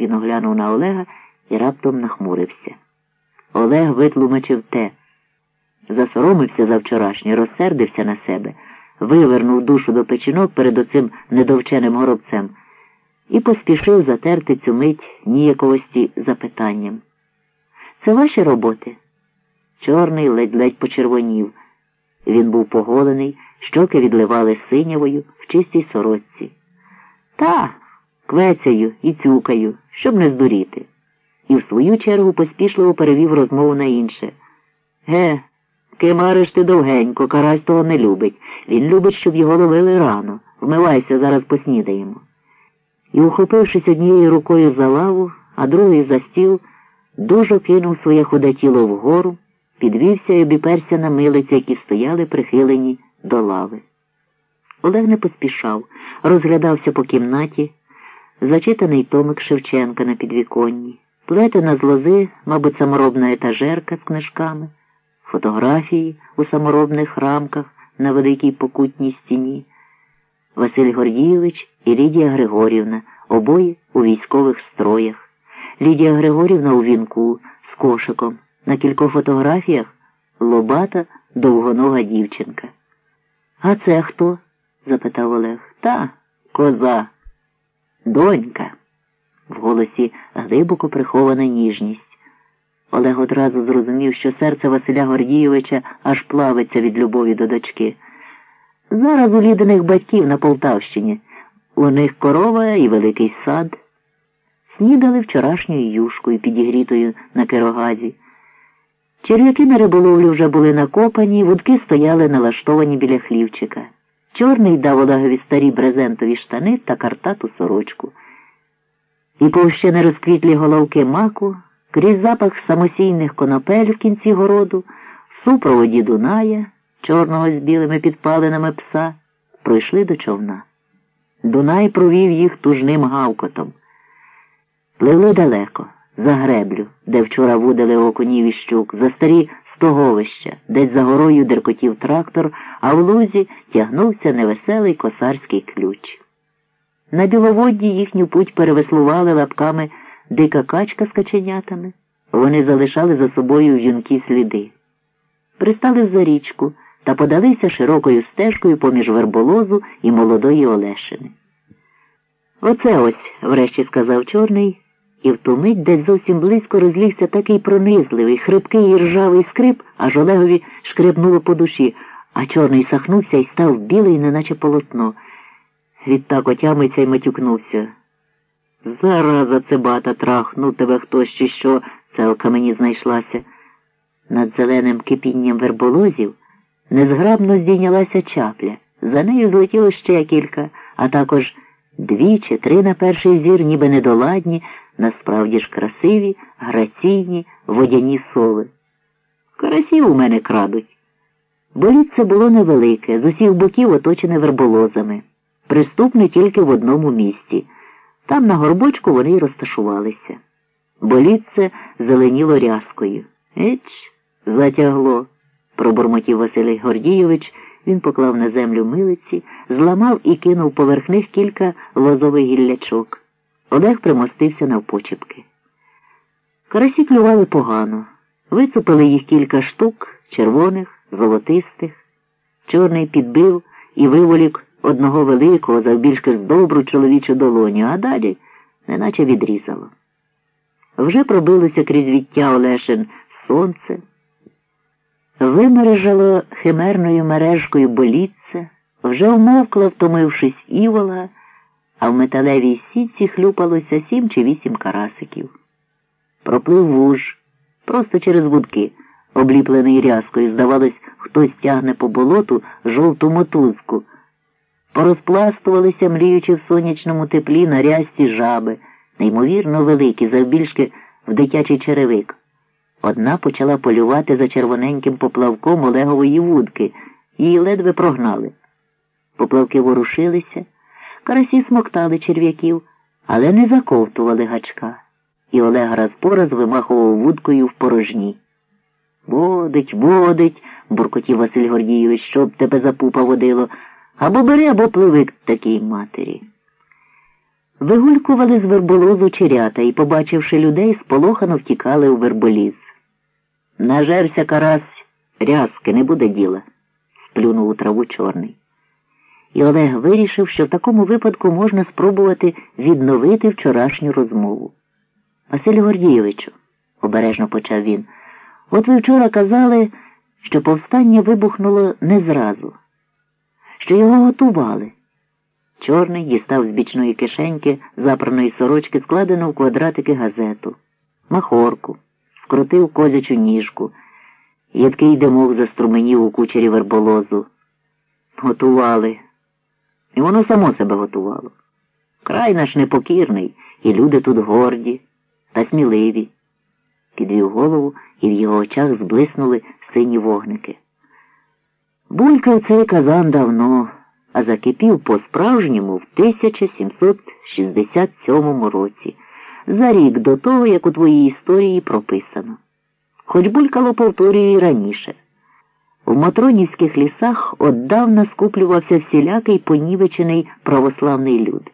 Він оглянув на Олега і раптом нахмурився. Олег витлумачив те. Засоромився за вчорашнє, розсердився на себе, вивернув душу до печінок перед оцим недовченим горобцем і поспішив затерти цю мить ніяковості запитанням. Це ваші роботи? Чорний ледь-ледь почервонів. Він був поголений, щоки відливали синявою в чистій сорочці. Та, квецяю і цюкаю, щоб не здуріти. І в свою чергу поспішливо перевів розмову на інше. Ге, кимариш ти довгенько, карась того не любить. Він любить, щоб його ловили рано. Вмивайся, зараз поснідаємо. І, ухопившись однією рукою за лаву, а другою за стіл, дуже кинув своє худе тіло вгору, підвівся і обіперся на милиці, які стояли прихилені до лави. Олег не поспішав, розглядався по кімнаті, зачитаний томик Шевченка на підвіконні, плетена з лози, мабуть, саморобна етажерка з книжками, фотографії у саморобних рамках на великій покутній стіні, Василь Гордійович і Лідія Григорівна, обоє у військових строях. Лідія Григорівна у вінку з кошиком. На кількох фотографіях лобата довгонога дівчинка. А це хто? запитав Олег. Та коза, донька. В голосі глибоко прихована ніжність. Олег одразу зрозумів, що серце Василя Гордійовича аж плавиться від любові до дочки. Зараз у лідених батьків на Полтавщині. У них корова і великий сад. Снідали вчорашньою юшкою, підігрітою на керогазі. Черв'яки на риболовлю вже були накопані, вудки стояли налаштовані біля хлівчика. Чорний дав Олегові старі брезентові штани та картату сорочку. І повще не розквітлі головки маку, крізь запах самосійних конопель в кінці городу, в супроводі Дуная, чорного з білими підпалинами пса, пройшли до човна. Дунай провів їх тужним гавкотом. Пливли далеко за греблю, де вчора вудили окунів і щук, за старі стоговища, десь за горою деркотів трактор, а в лузі тягнувся невеселий косарський ключ. На біловодді їхню путь перевеслували лапками дика качка з каченятами. Вони залишали за собою юнкі сліди. Пристали за річку та подалися широкою стежкою поміж верболозу і молодої Олешини. Оце ось, врешті сказав чорний. І в ту мить десь зовсім близько розлігся такий пронизливий, хрипкий і ржавий скрип, аж Олегові шкребнуло по душі, а чорний сахнувся і став білий, неначе полотно. Відтак отямиться й матюкнувся. Зараза цебата трахнув тебе хтось чи що, целка мені знайшлася. Над зеленим кипінням верболозів незграбно здійнялася чапля. За нею злетіло ще кілька, а також дві чи три на перший зір, ніби недоладні насправді ж красиві, граційні водяні сови. Карасів у мене крадуть. Боліться було невелике, з усіх боків оточене верболозами. Приступне тільки в одному місці. Там на горбочку вони й розташувалися. Болітце зеленіло рязкою. Еч, затягло, пробурмотів Василій Гордійович. Він поклав на землю милиці, зламав і кинув поверх них кілька лозових гіллячок. Олег примостився навпочепки. Карасі клювали погано. Вицупили їх кілька штук, червоних, золотистих. Чорний підбив і виволік одного великого, завбільшки з добру чоловічу долоню, а далі неначе відрізало. Вже пробилося крізь віття Олешин сонце, вимережало химерною мережкою болітце, вже вмовкла, втомившись івола а в металевій сітці хлюпалося сім чи вісім карасиків. Проплив вуж, просто через вудки, обліплений рязкою, здавалось, хтось тягне по болоту жовту мотузку. Порозпластувалися, мріючи в сонячному теплі на рязці жаби, неймовірно великі, завбільшки в дитячий черевик. Одна почала полювати за червоненьким поплавком Олегової вудки, її ледве прогнали. Поплавки ворушилися. Карасі смоктали черв'яків, але не заковтували гачка. І Олег раз по раз вимахував вудкою в порожні. Водить, водить, буркотів Василь Гордійович, щоб тебе за пупа водило. Або бери, або пливи к такій матері. Вигулькували з верболозу черята і, побачивши людей, сполохано втікали у верболіз. Нажерся карась, рязки, не буде діла, сплюнув у траву чорний. І Олег вирішив, що в такому випадку можна спробувати відновити вчорашню розмову. Василю Гордійовичу, обережно почав він, от ви вчора казали, що повстання вибухнуло не зразу, що його готували. Чорний дістав з бічної кишеньки запраної сорочки, складену в квадратики газету, махорку, вкрутив козячу ніжку, ядкий димок заструменів у кучері верболозу. Готували. І воно само себе готувало. Край наш непокірний, і люди тут горді та сміливі. Підвів голову, і в його очах зблиснули сині вогники. Булькав цей казан давно а закипів по-справжньому в 1767 році, за рік до того, як у твоїй історії прописано. Хоч булькало повторюю і раніше. В Матронівських лісах отдавна скуплювався всілякий понівечений православний люд.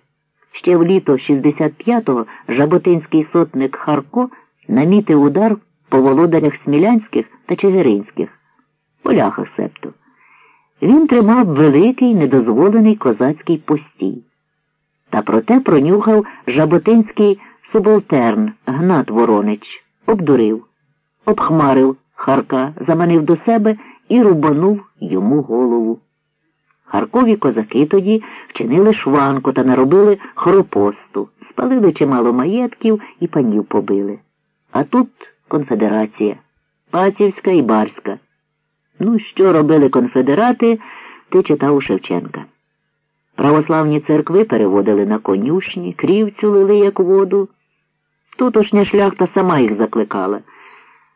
Ще в літо 65-го Жаботинський сотник Харко намітив удар по володарях Смілянських та Чигиринських, поляхах септу. Він тримав великий недозволений козацький постій. Та проте пронюхав жаботинський субалтерн Гнат Воронич, обдурив, обхмарив Харка, заманив до себе і рубанув йому голову. Харкові козаки тоді вчинили шванку та наробили хропосту, спалили чимало маєтків і панів побили. А тут конфедерація, Пацівська і Барська. Ну, що робили конфедерати, ти читав у Шевченка. Православні церкви переводили на конюшні, крівцю лили, як воду. Тутошня шляхта сама їх закликала.